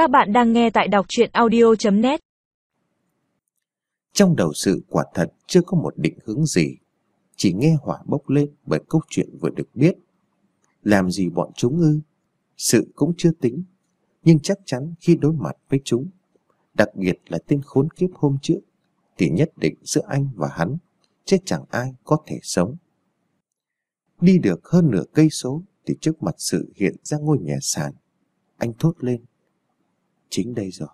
Các bạn đang nghe tại đọc truyện audio.net Trong đầu sự quả thật chưa có một định hướng gì, chỉ nghe hỏa bốc lên bởi câu chuyện vừa được biết. Làm gì bọn chúng ư? Sự cũng chưa tính, nhưng chắc chắn khi đối mặt với chúng, đặc biệt là tên khốn kiếp hôm trước, thì nhất định giữa anh và hắn, chết chẳng ai có thể sống. Đi được hơn nửa cây số thì trước mặt sự hiện ra ngôi nhà sàn. Anh thốt lên. Chính đây rồi.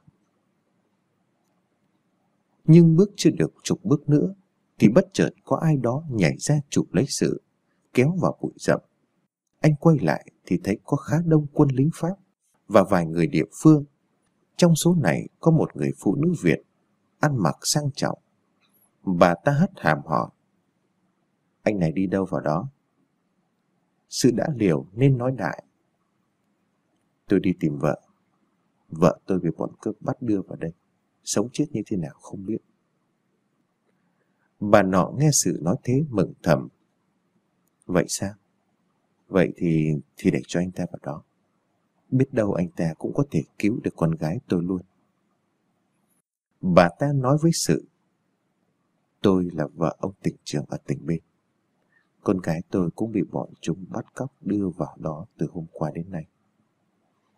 Nhưng bước chưa được chục bước nữa thì bất chợt có ai đó nhảy ra chụp lấy sự, kéo vào bụi rậm. Anh quay lại thì thấy có khá đông quân lính Pháp và vài người địa phương. Trong số này có một người phụ nữ Việt, ăn mặc sang trọng. Bà ta hất hàm hỏi. Anh này đi đâu vào đó? Sự đã liều nên nói đại. Tôi đi tìm vợ. Vợ tôi bị bọn cướp bắt đưa vào đây. Sống chết như thế nào không biết. Bà nọ nghe sự nói thế mừng thầm. Vậy sao? Vậy thì thì để cho anh ta vào đó. Biết đâu anh ta cũng có thể cứu được con gái tôi luôn. Bà ta nói với sự. Tôi là vợ ông tỉnh trưởng ở tỉnh bên. Con gái tôi cũng bị bọn chúng bắt cóc đưa vào đó từ hôm qua đến nay.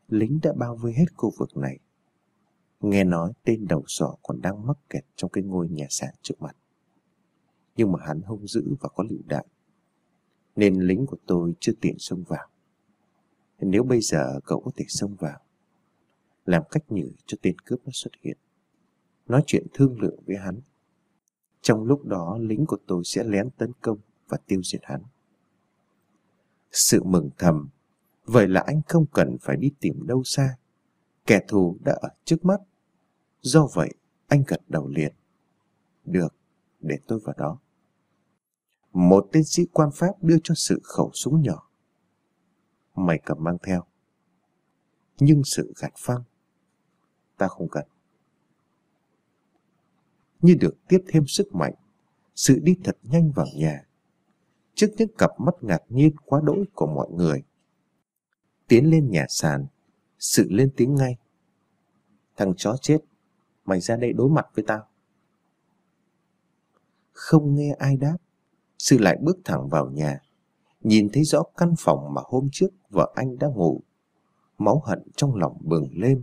Lính đã bao vây hết khu vực này. Nghe nói tên đầu sỏ còn đang mắc kẹt trong cái ngôi nhà sàn trước mặt. Nhưng mà hắn hung dữ và có lựu đạn. Nên lính của tôi chưa tiện xông vào. Nếu bây giờ cậu có thể xông vào, làm cách nhử cho tên cướp nó xuất hiện. Nói chuyện thương lượng với hắn. Trong lúc đó lính của tôi sẽ lén tấn công và tiêu diệt hắn. Sự mừng thầm, vậy là anh không cần phải đi tìm đâu xa. Kẻ thù đã ở trước mắt. Do vậy, anh gật đầu liền. Được, để tôi vào đó. Một tên sĩ quan Pháp đưa cho sự khẩu súng nhỏ. Mày cầm mang theo. Nhưng sự gạt phăng. Ta không cần. Như được tiếp thêm sức mạnh, sự đi thật nhanh vào nhà trước những cặp mắt ngạc nhiên quá đỗi của mọi người. Tiến lên nhà sàn, sự lên tiếng ngay. Thằng chó chết, mày ra đây đối mặt với tao. Không nghe ai đáp, sự lại bước thẳng vào nhà, nhìn thấy rõ căn phòng mà hôm trước vợ anh đã ngủ. Máu hận trong lòng bừng lên.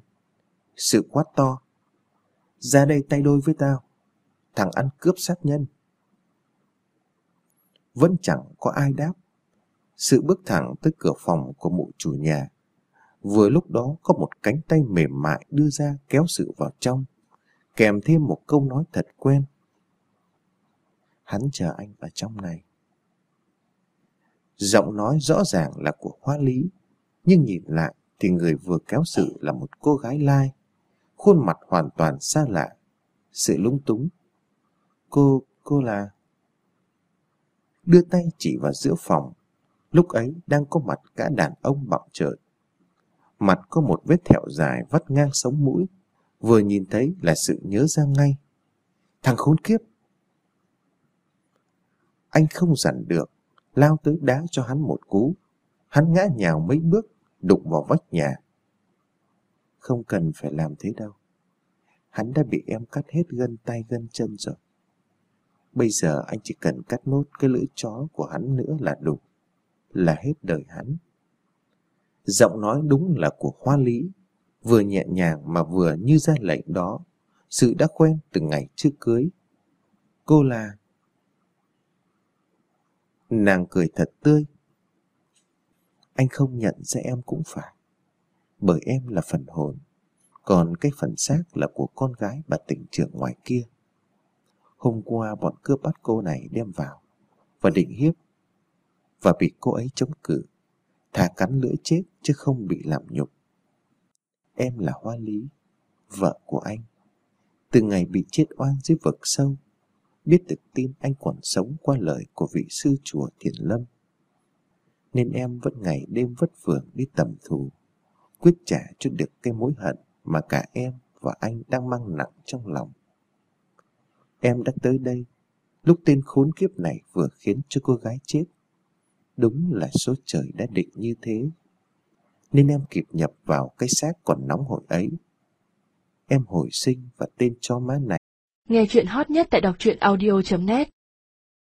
Sự quát to. Ra đây tay đôi với tao. Thằng ăn cướp sát nhân vẫn chẳng có ai đáp. Sự bước thẳng tới cửa phòng của mụ chủ nhà. Vừa lúc đó có một cánh tay mềm mại đưa ra kéo sự vào trong, kèm thêm một câu nói thật quen. Hắn chờ anh ở trong này. Giọng nói rõ ràng là của Hoa Lý, nhưng nhìn lại thì người vừa kéo sự là một cô gái lai, khuôn mặt hoàn toàn xa lạ, sự lung túng. Cô, cô là đưa tay chỉ vào giữa phòng. Lúc ấy đang có mặt cả đàn ông bạo trợn. Mặt có một vết thẹo dài vắt ngang sống mũi, vừa nhìn thấy là sự nhớ ra ngay. Thằng khốn kiếp! Anh không dằn được, lao tới đá cho hắn một cú. Hắn ngã nhào mấy bước, đụng vào vách nhà. Không cần phải làm thế đâu. Hắn đã bị em cắt hết gân tay gân chân rồi. Bây giờ anh chỉ cần cắt nốt cái lưỡi chó của hắn nữa là đủ. Là hết đời hắn. Giọng nói đúng là của Hoa Lý. Vừa nhẹ nhàng mà vừa như ra lệnh đó. Sự đã quen từ ngày trước cưới. Cô là... Nàng cười thật tươi. Anh không nhận ra em cũng phải. Bởi em là phần hồn. Còn cái phần xác là của con gái bà tỉnh trưởng ngoài kia. Hôm qua bọn cướp bắt cô này đem vào và định hiếp và bị cô ấy chống cự, thà cắn lưỡi chết chứ không bị làm nhục. Em là Hoa Lý, vợ của anh. Từ ngày bị chết oan dưới vực sâu, biết được tin anh còn sống qua lời của vị sư chùa Thiền Lâm. Nên em vẫn ngày đêm vất vưởng đi tầm thù, quyết trả cho được cái mối hận mà cả em và anh đang mang nặng trong lòng. Em đã tới đây lúc tên khốn kiếp này vừa khiến cho cô gái chết. Đúng là số trời đã định như thế. Nên em kịp nhập vào cái xác còn nóng hổi ấy em hồi sinh và tên cho má này. Nghe chuyện hot nhất tại đọc truyện audio.net